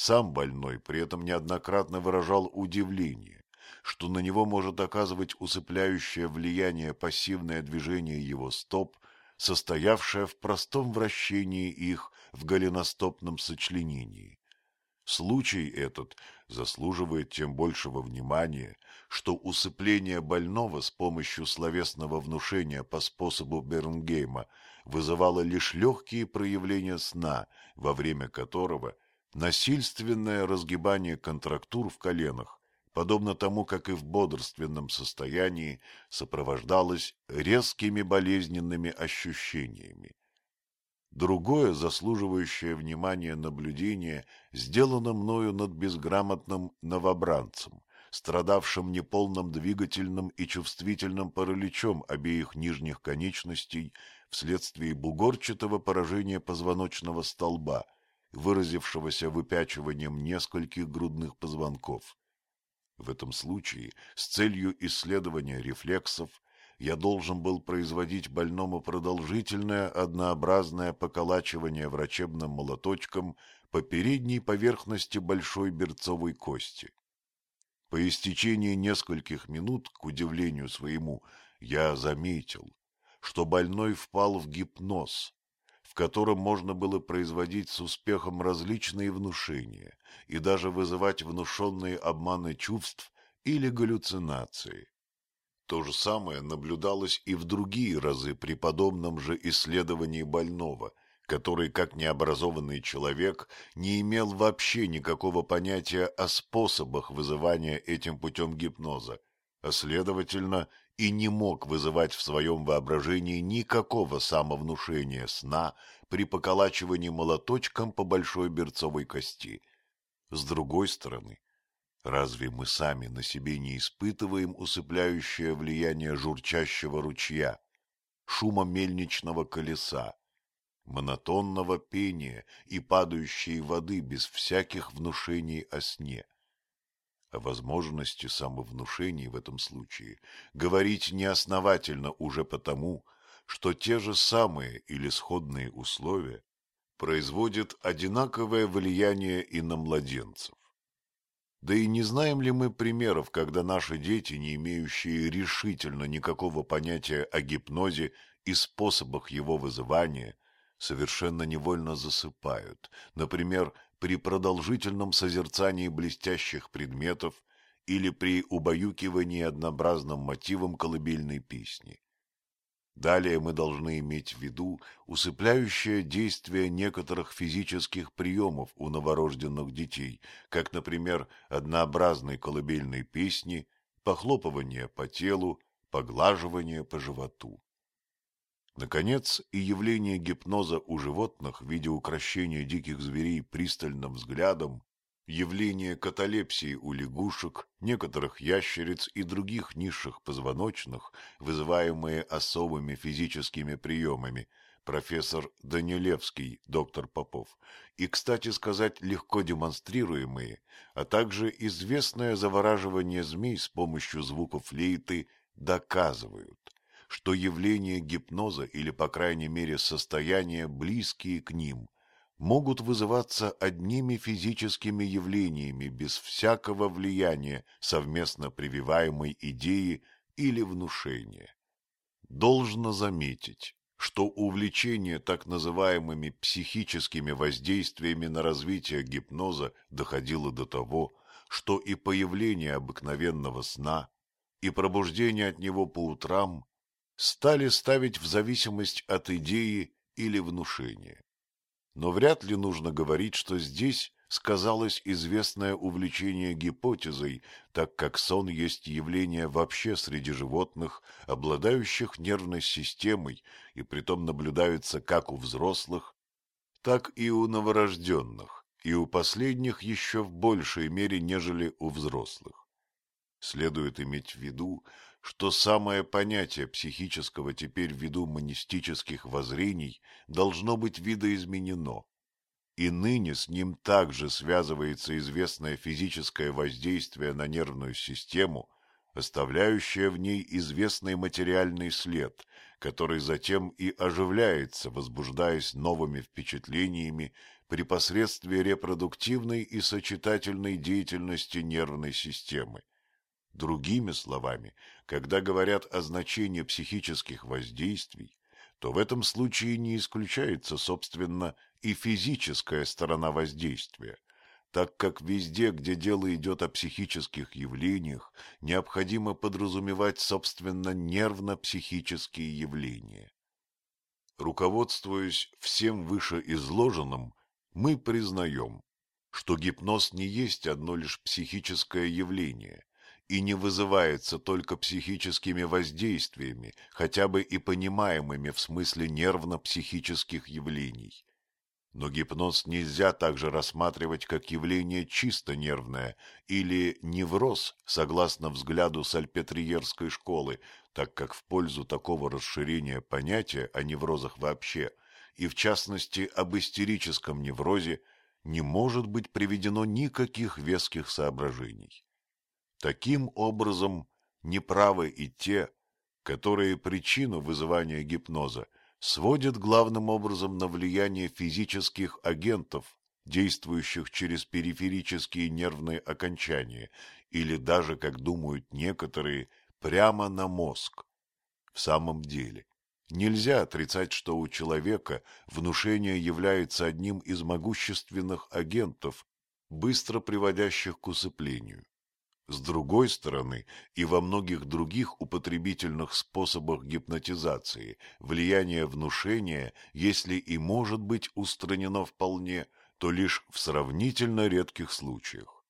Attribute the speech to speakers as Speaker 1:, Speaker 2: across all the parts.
Speaker 1: Сам больной при этом неоднократно выражал удивление, что на него может оказывать усыпляющее влияние пассивное движение его стоп, состоявшее в простом вращении их в голеностопном сочленении. Случай этот заслуживает тем большего внимания, что усыпление больного с помощью словесного внушения по способу Бернгейма вызывало лишь легкие проявления сна, во время которого насильственное разгибание контрактур в коленах, подобно тому, как и в бодрственном состоянии, сопровождалось резкими болезненными ощущениями. Другое, заслуживающее внимания наблюдение, сделано мною над безграмотным новобранцем, страдавшим неполным двигательным и чувствительным параличом обеих нижних конечностей вследствие бугорчатого поражения позвоночного столба, выразившегося выпячиванием нескольких грудных позвонков. В этом случае, с целью исследования рефлексов, я должен был производить больному продолжительное однообразное поколачивание врачебным молоточком по передней поверхности большой берцовой кости. По истечении нескольких минут, к удивлению своему, я заметил, что больной впал в гипноз, в котором можно было производить с успехом различные внушения и даже вызывать внушенные обманы чувств или галлюцинации. То же самое наблюдалось и в другие разы при подобном же исследовании больного, который, как необразованный человек, не имел вообще никакого понятия о способах вызывания этим путем гипноза, а, следовательно, и не мог вызывать в своем воображении никакого самовнушения сна при поколачивании молоточком по большой берцовой кости. С другой стороны, Разве мы сами на себе не испытываем усыпляющее влияние журчащего ручья, шума мельничного колеса, монотонного пения и падающей воды без всяких внушений о сне? О возможности самовнушений в этом случае говорить неосновательно уже потому, что те же самые или сходные условия производят одинаковое влияние и на младенцев. Да и не знаем ли мы примеров, когда наши дети, не имеющие решительно никакого понятия о гипнозе и способах его вызывания, совершенно невольно засыпают, например, при продолжительном созерцании блестящих предметов или при убаюкивании однообразным мотивом колыбельной песни. Далее мы должны иметь в виду усыпляющее действие некоторых физических приемов у новорожденных детей, как, например, однообразной колыбельной песни, похлопывание по телу, поглаживание по животу. Наконец, и явление гипноза у животных в виде украшения диких зверей пристальным взглядом явление каталепсии у лягушек, некоторых ящериц и других низших позвоночных, вызываемые особыми физическими приемами, профессор Данилевский, доктор Попов, и, кстати сказать, легко демонстрируемые, а также известное завораживание змей с помощью звуков флейты доказывают, что явления гипноза или, по крайней мере, состояния, близкие к ним – могут вызываться одними физическими явлениями без всякого влияния совместно прививаемой идеи или внушения. Должно заметить, что увлечение так называемыми психическими воздействиями на развитие гипноза доходило до того, что и появление обыкновенного сна, и пробуждение от него по утрам стали ставить в зависимость от идеи или внушения. Но вряд ли нужно говорить, что здесь сказалось известное увлечение гипотезой, так как сон есть явление вообще среди животных, обладающих нервной системой, и притом наблюдается как у взрослых, так и у новорожденных, и у последних еще в большей мере, нежели у взрослых. Следует иметь в виду, что самое понятие психического теперь ввиду монистических воззрений должно быть видоизменено, и ныне с ним также связывается известное физическое воздействие на нервную систему, оставляющее в ней известный материальный след, который затем и оживляется, возбуждаясь новыми впечатлениями при посредстве репродуктивной и сочетательной деятельности нервной системы. Другими словами, когда говорят о значении психических воздействий, то в этом случае не исключается, собственно, и физическая сторона воздействия, так как везде, где дело идет о психических явлениях, необходимо подразумевать, собственно, нервно-психические явления. Руководствуясь всем вышеизложенным, мы признаем, что гипноз не есть одно лишь психическое явление и не вызывается только психическими воздействиями, хотя бы и понимаемыми в смысле нервно-психических явлений. Но гипноз нельзя также рассматривать как явление чисто нервное или невроз, согласно взгляду сальпетриерской школы, так как в пользу такого расширения понятия о неврозах вообще, и в частности об истерическом неврозе, не может быть приведено никаких веских соображений. Таким образом, неправы и те, которые причину вызывания гипноза сводят главным образом на влияние физических агентов, действующих через периферические нервные окончания, или даже, как думают некоторые, прямо на мозг. В самом деле, нельзя отрицать, что у человека внушение является одним из могущественных агентов, быстро приводящих к усыплению. С другой стороны, и во многих других употребительных способах гипнотизации влияние внушения, если и может быть устранено вполне, то лишь в сравнительно редких случаях.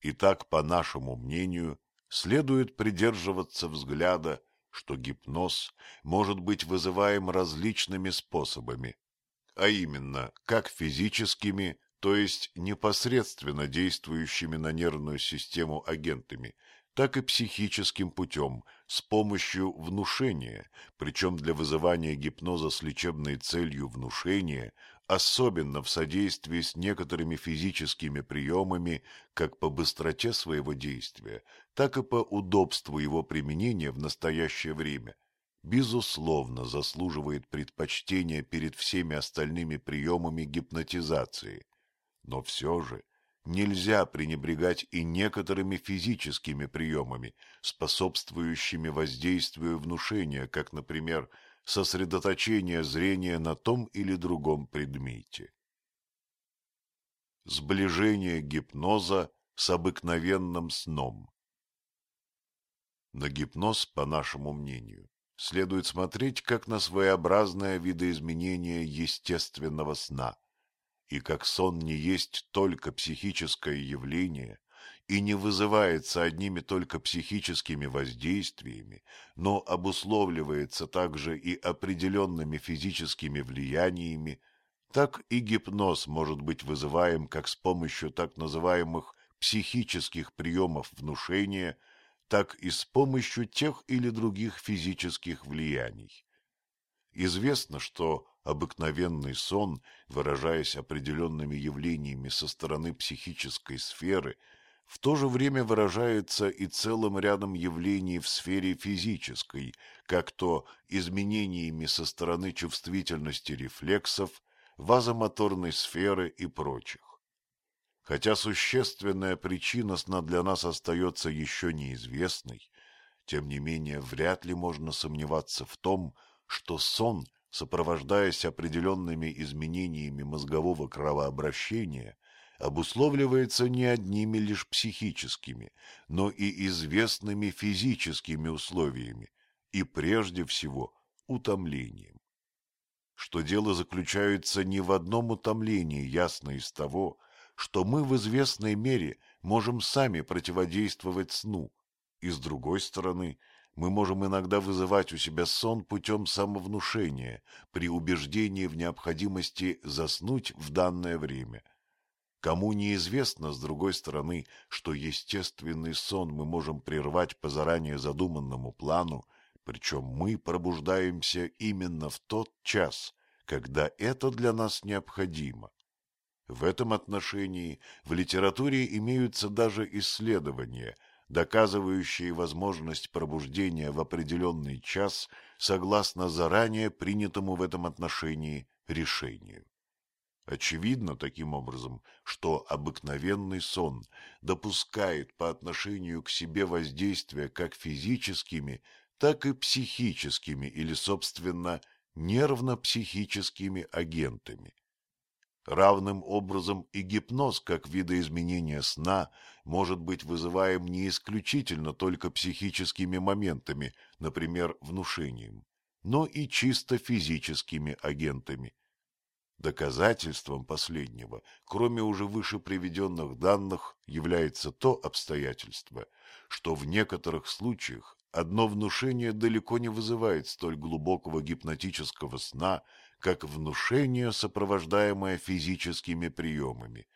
Speaker 1: Итак, по нашему мнению, следует придерживаться взгляда, что гипноз может быть вызываем различными способами, а именно как физическими, то есть непосредственно действующими на нервную систему агентами, так и психическим путем, с помощью внушения, причем для вызывания гипноза с лечебной целью внушения, особенно в содействии с некоторыми физическими приемами, как по быстроте своего действия, так и по удобству его применения в настоящее время, безусловно заслуживает предпочтения перед всеми остальными приемами гипнотизации, но все же нельзя пренебрегать и некоторыми физическими приемами, способствующими воздействию внушения, как, например, сосредоточение зрения на том или другом предмете. Сближение гипноза с обыкновенным сном На гипноз, по нашему мнению, следует смотреть как на своеобразное видоизменение естественного сна – и как сон не есть только психическое явление и не вызывается одними только психическими воздействиями, но обусловливается также и определенными физическими влияниями, так и гипноз может быть вызываем как с помощью так называемых психических приемов внушения, так и с помощью тех или других физических влияний. Известно, что обыкновенный сон, выражаясь определенными явлениями со стороны психической сферы, в то же время выражается и целым рядом явлений в сфере физической, как то изменениями со стороны чувствительности рефлексов, вазомоторной сферы и прочих. Хотя существенная причина сна для нас остается еще неизвестной, тем не менее вряд ли можно сомневаться в том, что сон, сопровождаясь определенными изменениями мозгового кровообращения, обусловливается не одними лишь психическими, но и известными физическими условиями, и прежде всего утомлением. Что дело заключается не в одном утомлении, ясно из того, что мы в известной мере можем сами противодействовать сну, и с другой стороны – мы можем иногда вызывать у себя сон путем самовнушения при убеждении в необходимости заснуть в данное время. Кому неизвестно, с другой стороны, что естественный сон мы можем прервать по заранее задуманному плану, причем мы пробуждаемся именно в тот час, когда это для нас необходимо. В этом отношении в литературе имеются даже исследования – доказывающие возможность пробуждения в определенный час согласно заранее принятому в этом отношении решению. Очевидно таким образом, что обыкновенный сон допускает по отношению к себе воздействия как физическими, так и психическими или, собственно, нервно-психическими агентами. Равным образом и гипноз как видоизменение сна может быть вызываем не исключительно только психическими моментами, например, внушением, но и чисто физическими агентами. Доказательством последнего, кроме уже выше приведенных данных, является то обстоятельство, что в некоторых случаях одно внушение далеко не вызывает столь глубокого гипнотического сна, как внушение, сопровождаемое физическими приемами.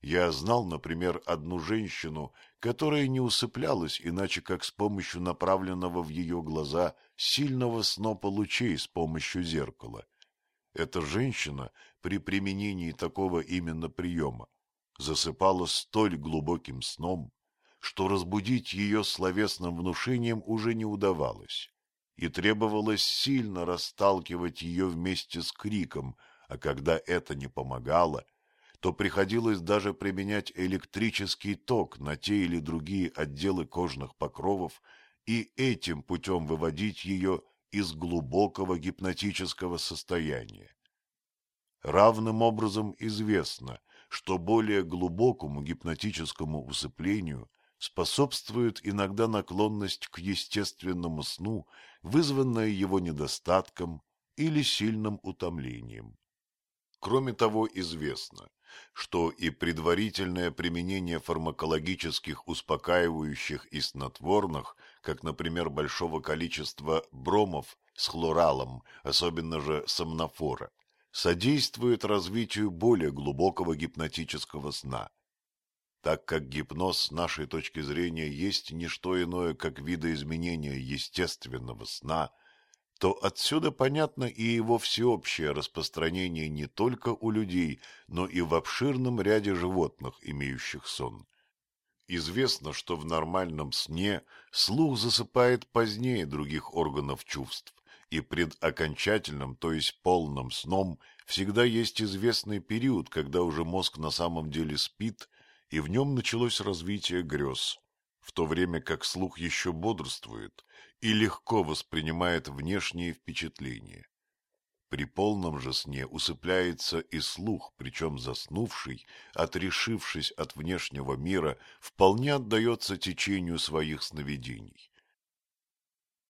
Speaker 1: Я знал, например, одну женщину, которая не усыплялась иначе как с помощью направленного в ее глаза сильного снопа лучей с помощью зеркала. Эта женщина при применении такого именно приема засыпала столь глубоким сном, что разбудить ее словесным внушением уже не удавалось, и требовалось сильно расталкивать ее вместе с криком, а когда это не помогало, то приходилось даже применять электрический ток на те или другие отделы кожных покровов и этим путем выводить ее из глубокого гипнотического состояния. Равным образом известно, что более глубокому гипнотическому усыплению способствует иногда наклонность к естественному сну, вызванная его недостатком или сильным утомлением. Кроме того, известно, что и предварительное применение фармакологических успокаивающих и снотворных, как, например, большого количества бромов с хлоралом, особенно же сомнофора, содействует развитию более глубокого гипнотического сна. Так как гипноз с нашей точки зрения есть не что иное, как видоизменение естественного сна, то отсюда понятно и его всеобщее распространение не только у людей, но и в обширном ряде животных, имеющих сон. Известно, что в нормальном сне слух засыпает позднее других органов чувств, и пред окончательным, то есть полным сном всегда есть известный период, когда уже мозг на самом деле спит, и в нем началось развитие грез, в то время как слух еще бодрствует и легко воспринимает внешние впечатления. При полном же сне усыпляется и слух, причем заснувший, отрешившись от внешнего мира, вполне отдается течению своих сновидений